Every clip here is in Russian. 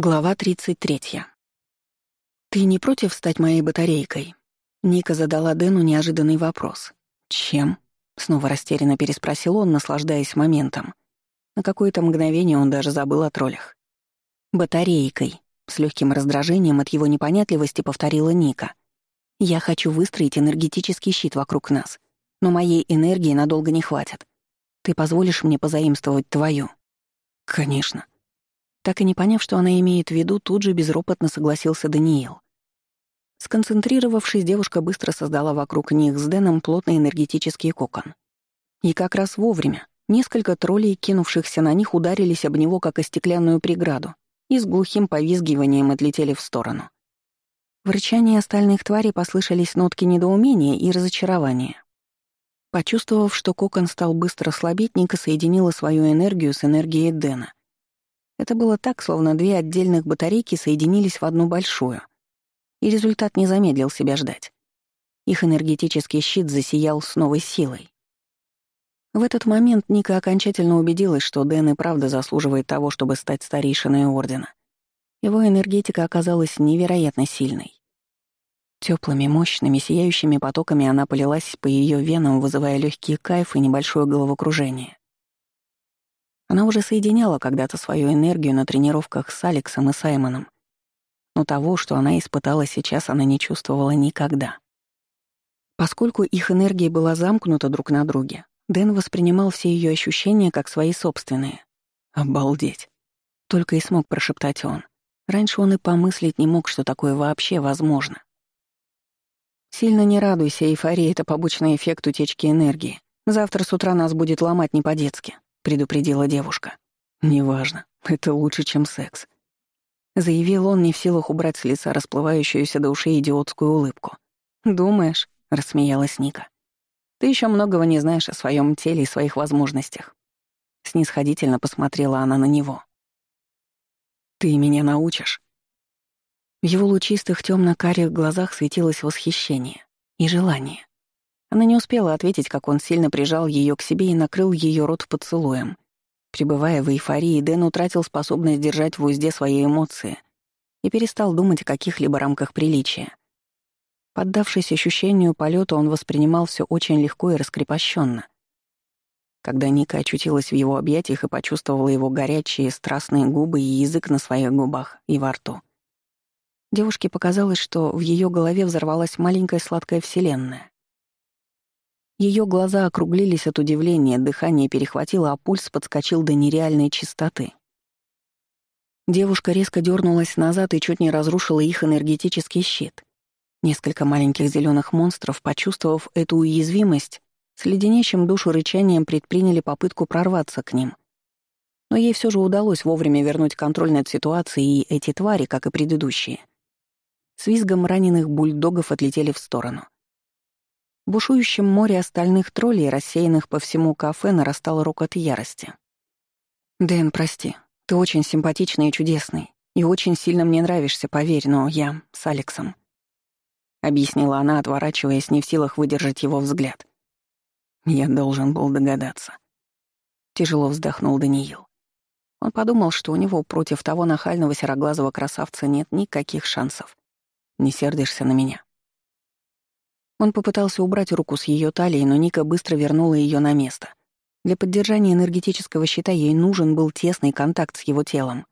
Глава 33. «Ты не против стать моей батарейкой?» Ника задала Дэну неожиданный вопрос. «Чем?» — снова растерянно переспросил он, наслаждаясь моментом. На какое-то мгновение он даже забыл о троллях. «Батарейкой», — с легким раздражением от его непонятливости повторила Ника. «Я хочу выстроить энергетический щит вокруг нас, но моей энергии надолго не хватит. Ты позволишь мне позаимствовать твою?» «Конечно», так и не поняв, что она имеет в виду, тут же безропотно согласился Даниил. Сконцентрировавшись, девушка быстро создала вокруг них с Дэном плотный энергетический кокон. И как раз вовремя. Несколько троллей, кинувшихся на них, ударились об него, как о стеклянную преграду, и с глухим повизгиванием отлетели в сторону. В рычании остальных тварей послышались нотки недоумения и разочарования. Почувствовав, что кокон стал быстро слабеть, Ника соединила свою энергию с энергией Дэна это было так, словно две отдельных батарейки соединились в одну большую. И результат не замедлил себя ждать. Их энергетический щит засиял с новой силой. В этот момент Ника окончательно убедилась, что Дэн и правда заслуживает того, чтобы стать старейшиной Ордена. Его энергетика оказалась невероятно сильной. Теплыми, мощными, сияющими потоками она полилась по ее венам, вызывая легкий кайф и небольшое головокружение. Она уже соединяла когда-то свою энергию на тренировках с Алексом и Саймоном. Но того, что она испытала сейчас, она не чувствовала никогда. Поскольку их энергия была замкнута друг на друге, Дэн воспринимал все ее ощущения как свои собственные. «Обалдеть!» — только и смог прошептать он. Раньше он и помыслить не мог, что такое вообще возможно. «Сильно не радуйся, эйфория — это побочный эффект утечки энергии. Завтра с утра нас будет ломать не по-детски», предупредила девушка. «Неважно, это лучше, чем секс», заявил он, не в силах убрать с лица расплывающуюся до ушей идиотскую улыбку. «Думаешь?» — рассмеялась Ника. «Ты еще многого не знаешь о своем теле и своих возможностях». Снисходительно посмотрела она на него. «Ты меня научишь?» В его лучистых темно карих глазах светилось восхищение и желание. Она не успела ответить, как он сильно прижал ее к себе и накрыл ее рот поцелуем. Пребывая в эйфории, Дэн утратил способность держать в узде свои эмоции и перестал думать о каких-либо рамках приличия. Поддавшись ощущению полета, он воспринимал все очень легко и раскрепощенно. Когда Ника очутилась в его объятиях и почувствовала его горячие, страстные губы и язык на своих губах и во рту, девушке показалось, что в ее голове взорвалась маленькая сладкая вселенная. Ее глаза округлились от удивления, дыхание перехватило, а пульс подскочил до нереальной чистоты. Девушка резко дернулась назад и чуть не разрушила их энергетический щит. Несколько маленьких зеленых монстров, почувствовав эту уязвимость, с леденящим душу рычанием предприняли попытку прорваться к ним. Но ей все же удалось вовремя вернуть контроль над ситуацией, и эти твари, как и предыдущие, с визгом раненых бульдогов отлетели в сторону — бушующем море остальных троллей, рассеянных по всему кафе, нарастал рокот ярости. «Дэн, прости, ты очень симпатичный и чудесный, и очень сильно мне нравишься, поверь, но я с Алексом», — объяснила она, отворачиваясь, не в силах выдержать его взгляд. «Я должен был догадаться». Тяжело вздохнул Даниил. Он подумал, что у него против того нахального сероглазого красавца нет никаких шансов. «Не сердишься на меня?» Он попытался убрать руку с ее талии, но Ника быстро вернула ее на место. Для поддержания энергетического щита ей нужен был тесный контакт с его телом.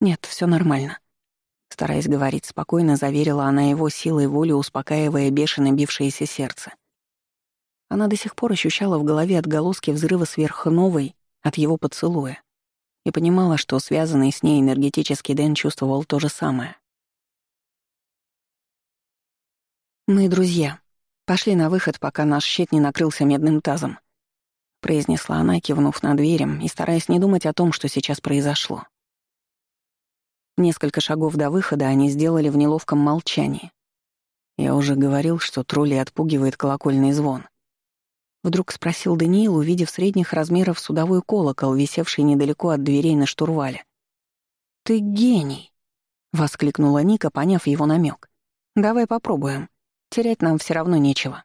«Нет, все нормально», — стараясь говорить спокойно, заверила она его силой воли, успокаивая бешено бившееся сердце. Она до сих пор ощущала в голове отголоски взрыва сверхновой от его поцелуя и понимала, что связанный с ней энергетический Дэн чувствовал то же самое. «Мы друзья. Пошли на выход, пока наш щит не накрылся медным тазом», — произнесла она, кивнув над дверем и стараясь не думать о том, что сейчас произошло. Несколько шагов до выхода они сделали в неловком молчании. Я уже говорил, что тролли отпугивает колокольный звон. Вдруг спросил Даниил, увидев средних размеров судовой колокол, висевший недалеко от дверей на штурвале. «Ты гений!» — воскликнула Ника, поняв его намек. «Давай попробуем» терять нам все равно нечего.